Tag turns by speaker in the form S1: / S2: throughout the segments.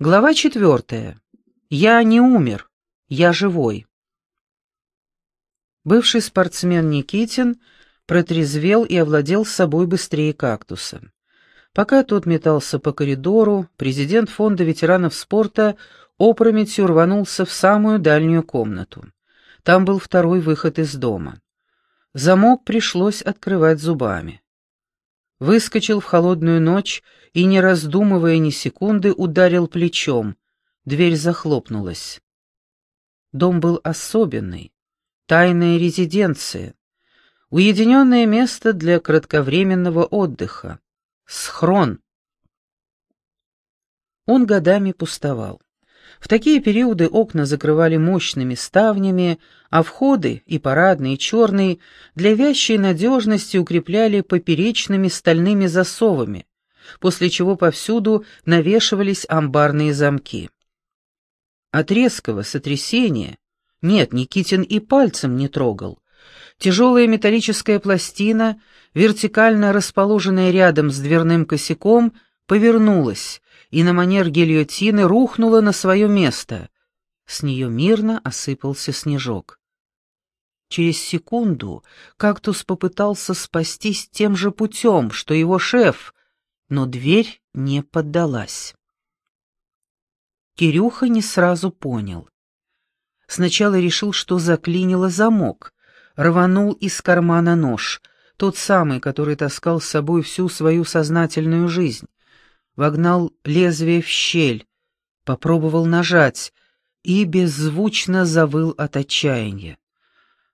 S1: Глава четвертая. Я не умер, я живой. Бывший спортсмен Никитин протрезвел и овладел собой быстрее кактуса. Пока тот метался по коридору, президент фонда ветеранов спорта опрометью рванулся в самую дальнюю комнату. Там был второй выход из дома. Замок пришлось открывать зубами. Выскочил в холодную ночь и, не раздумывая ни секунды, ударил плечом. Дверь захлопнулась. Дом был особенный, тайная резиденция, уединенное место для кратковременного отдыха, схрон. Он годами пустовал. В такие периоды окна закрывали мощными ставнями, а входы, и парадные, и черные, для вящей надежности укрепляли поперечными стальными засовами, после чего повсюду навешивались амбарные замки. От резкого сотрясения нет, Никитин и пальцем не трогал. Тяжелая металлическая пластина, вертикально расположенная рядом с дверным косяком, повернулась и на манер гильотины рухнула на свое место. С нее мирно осыпался снежок. Через секунду кактус попытался спастись тем же путем, что его шеф, но дверь не поддалась. Кирюха не сразу понял. Сначала решил, что заклинило замок, рванул из кармана нож, тот самый, который таскал с собой всю свою сознательную жизнь, вогнал лезвие в щель, попробовал нажать и беззвучно завыл от отчаяния.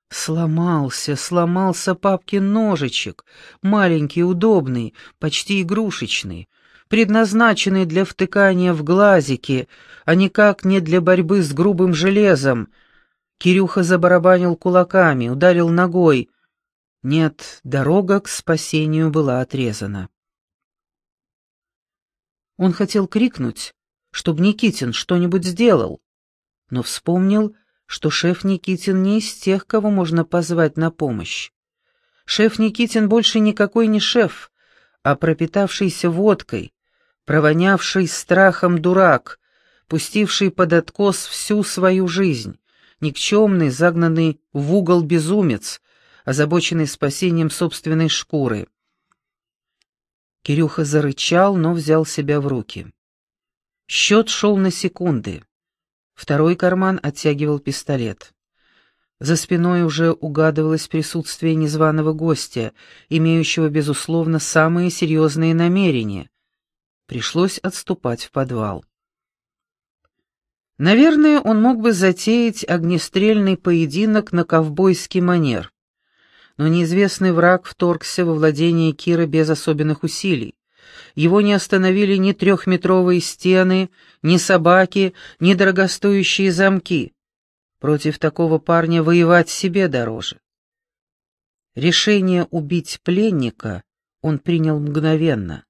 S1: Сломался, сломался папкин ножичек, маленький, удобный, почти игрушечный, предназначенный для втыкания в глазики, а никак не для борьбы с грубым железом. Кирюха забарабанил кулаками, ударил ногой. Нет, дорога к спасению была отрезана. Он хотел крикнуть, чтобы Никитин что-нибудь сделал, но вспомнил, что шеф Никитин не из тех, кого можно позвать на помощь. Шеф Никитин больше никакой не шеф, а пропитавшийся водкой, провонявший страхом дурак, пустивший под откос всю свою жизнь, никчемный, загнанный в угол безумец, озабоченный спасением собственной шкуры. Кирюха зарычал, но взял себя в руки. Счет шел на секунды. Второй карман оттягивал пистолет. За спиной уже угадывалось присутствие незваного гостя, имеющего, безусловно, самые серьезные намерения. Пришлось отступать в подвал. Наверное, он мог бы затеять огнестрельный поединок на ковбойский манер. Но неизвестный враг вторгся во владение Кира без особенных усилий. Его не остановили ни трехметровые стены, ни собаки, ни дорогостоящие замки. Против такого парня воевать себе дороже. Решение убить пленника он принял мгновенно.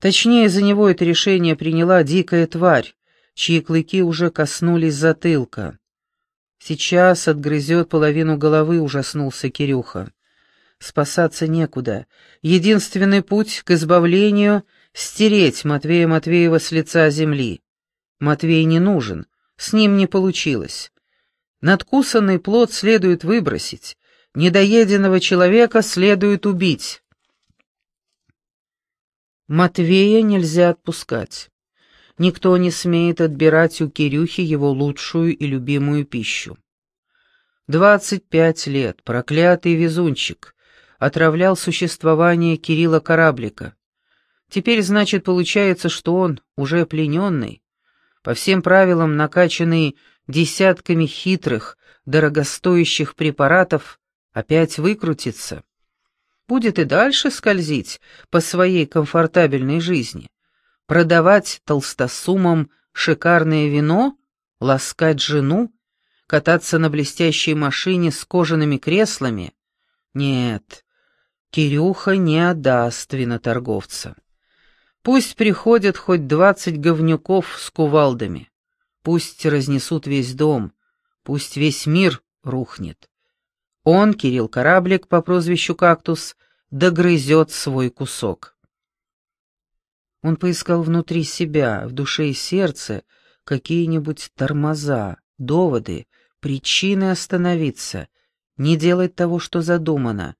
S1: Точнее, за него это решение приняла дикая тварь, чьи клыки уже коснулись затылка. Сейчас отгрызет половину головы, ужаснулся Кирюха. Спасаться некуда. Единственный путь к избавлению — стереть Матвея Матвеева с лица земли. Матвей не нужен, с ним не получилось. Надкусанный плод следует выбросить, недоеденного человека следует убить. Матвея нельзя отпускать. Никто не смеет отбирать у Кирюхи его лучшую и любимую пищу. Двадцать пять лет, проклятый везунчик, отравлял существование Кирилла Кораблика. Теперь, значит, получается, что он, уже плененный, по всем правилам накачанный десятками хитрых, дорогостоящих препаратов, опять выкрутится. Будет и дальше скользить по своей комфортабельной жизни, продавать толстосумам шикарное вино, ласкать жену, кататься на блестящей машине с кожаными креслами. Нет, Кирюха не отдаст виноторговца. Пусть приходят хоть двадцать говнюков с кувалдами. Пусть разнесут весь дом, пусть весь мир рухнет. Он, Кирилл Кораблик по прозвищу «Кактус», догрызет свой кусок. Он поискал внутри себя, в душе и сердце, какие-нибудь тормоза, доводы, причины остановиться, не делать того, что задумано.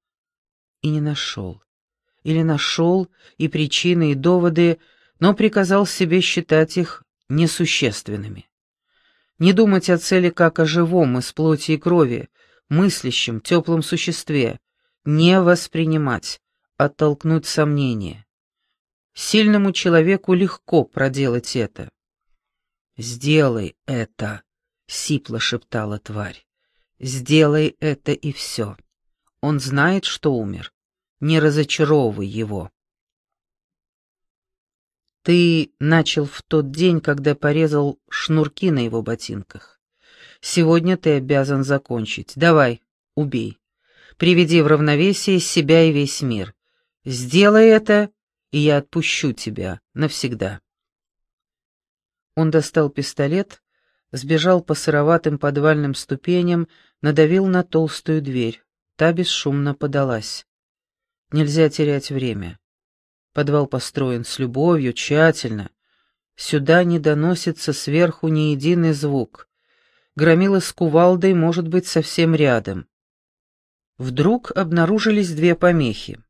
S1: И не нашел. Или нашел и причины, и доводы, но приказал себе считать их несущественными. Не думать о цели как о живом из плоти и крови, мыслящем, теплом существе, не воспринимать, оттолкнуть сомнения. Сильному человеку легко проделать это. «Сделай это», — сипло шептала тварь. «Сделай это и все. Он знает, что умер. Не разочаровывай его». Ты начал в тот день, когда порезал шнурки на его ботинках. Сегодня ты обязан закончить. Давай, убей. Приведи в равновесие себя и весь мир. Сделай это, и я отпущу тебя навсегда. Он достал пистолет, сбежал по сыроватым подвальным ступеням, надавил на толстую дверь. Та бесшумно подалась. Нельзя терять время. Подвал построен с любовью, тщательно. Сюда не доносится сверху ни единый звук. Громила с кувалдой может быть совсем рядом. Вдруг обнаружились две помехи.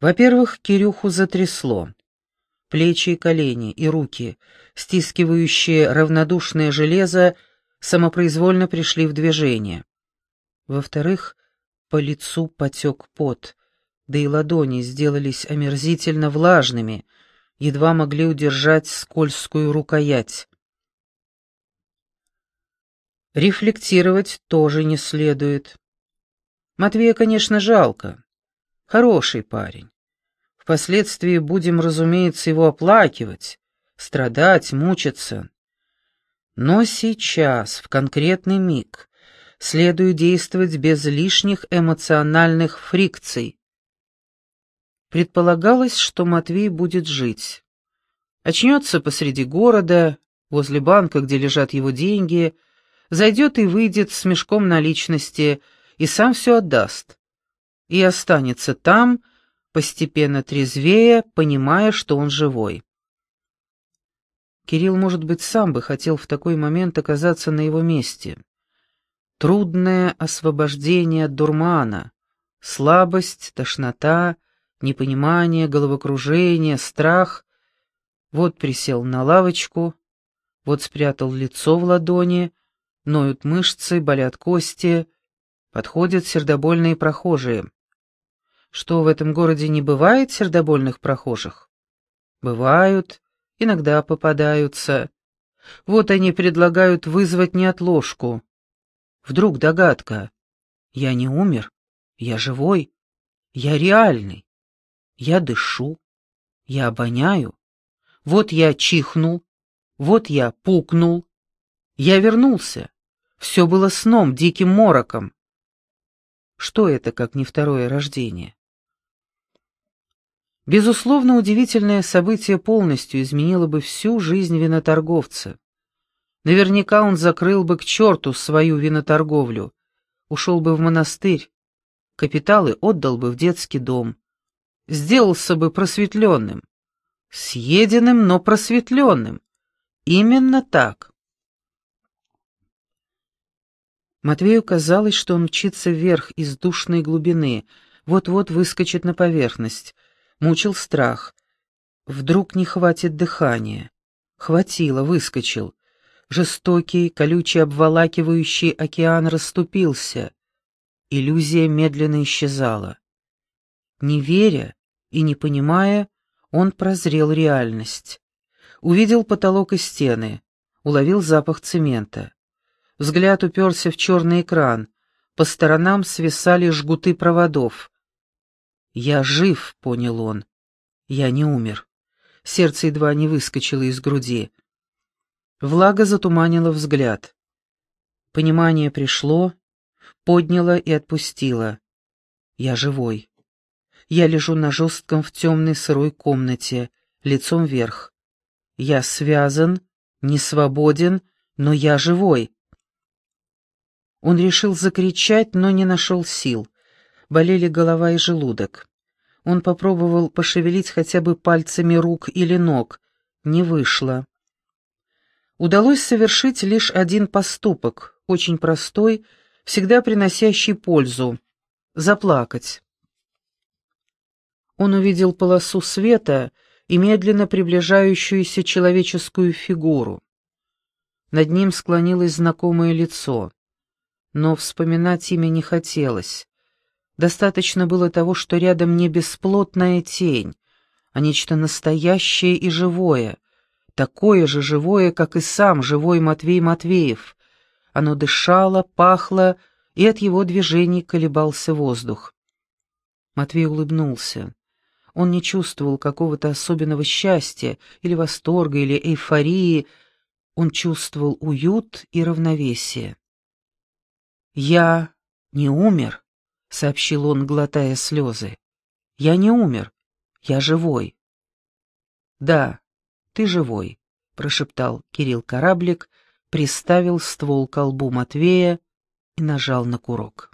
S1: Во-первых, Кирюху затрясло. Плечи и колени, и руки, стискивающие равнодушное железо, самопроизвольно пришли в движение. Во-вторых, по лицу потек пот, да и ладони сделались омерзительно влажными, едва могли удержать скользкую рукоять. Рефлектировать тоже не следует. Матвея, конечно, жалко. Хороший парень. Впоследствии будем, разумеется, его оплакивать, страдать, мучиться. Но сейчас, в конкретный миг, следует действовать без лишних эмоциональных фрикций. Предполагалось, что Матвей будет жить. Очнется посреди города, возле банка, где лежат его деньги, зайдет и выйдет с мешком наличности и сам все отдаст. И останется там, постепенно трезвея, понимая, что он живой. Кирилл, может быть, сам бы хотел в такой момент оказаться на его месте. Трудное освобождение от дурмана, слабость, тошнота, непонимание, головокружение, страх. Вот присел на лавочку, вот спрятал лицо в ладони, ноют мышцы, болят кости, подходят сердобольные прохожие. Что в этом городе не бывает сердобольных прохожих? Бывают, иногда попадаются. Вот они предлагают вызвать неотложку. Вдруг догадка. Я не умер, я живой, я реальный. Я дышу, я обоняю. Вот я чихнул, вот я пукнул. Я вернулся. Все было сном, диким мороком. Что это, как не второе рождение? Безусловно, удивительное событие полностью изменило бы всю жизнь виноторговца. Наверняка он закрыл бы к черту свою виноторговлю, ушел бы в монастырь, капиталы отдал бы в детский дом, сделался бы просветленным. Съеденным, но просветленным. Именно так. Матвею казалось, что он мчится вверх из душной глубины, вот-вот выскочит на поверхность. Мучил страх. Вдруг не хватит дыхания. Хватило, выскочил. Жестокий, колючий, обволакивающий океан расступился. Иллюзия медленно исчезала. Не веря и не понимая, он прозрел реальность. Увидел потолок и стены, уловил запах цемента. Взгляд уперся в черный экран. По сторонам свисали жгуты проводов. «Я жив», — понял он. «Я не умер». Сердце едва не выскочило из груди. Влага затуманила взгляд. Понимание пришло, подняло и отпустило. «Я живой». Я лежу на жестком в темной сырой комнате, лицом вверх. Я связан, не свободен, но я живой. Он решил закричать, но не нашел сил. Болели голова и желудок. Он попробовал пошевелить хотя бы пальцами рук или ног. Не вышло. Удалось совершить лишь один поступок, очень простой, всегда приносящий пользу — заплакать. Он увидел полосу света и медленно приближающуюся человеческую фигуру. Над ним склонилось знакомое лицо, но вспоминать имя не хотелось. Достаточно было того, что рядом не бесплотная тень, а нечто настоящее и живое, такое же живое, как и сам живой Матвей Матвеев. Оно дышало, пахло, и от его движений колебался воздух. Матвей улыбнулся. Он не чувствовал какого-то особенного счастья или восторга или эйфории, он чувствовал уют и равновесие. «Я не умер», — сообщил он, глотая слезы. «Я не умер. Я живой». «Да, ты живой», — прошептал Кирилл Кораблик, приставил ствол к колбу Матвея и нажал на курок.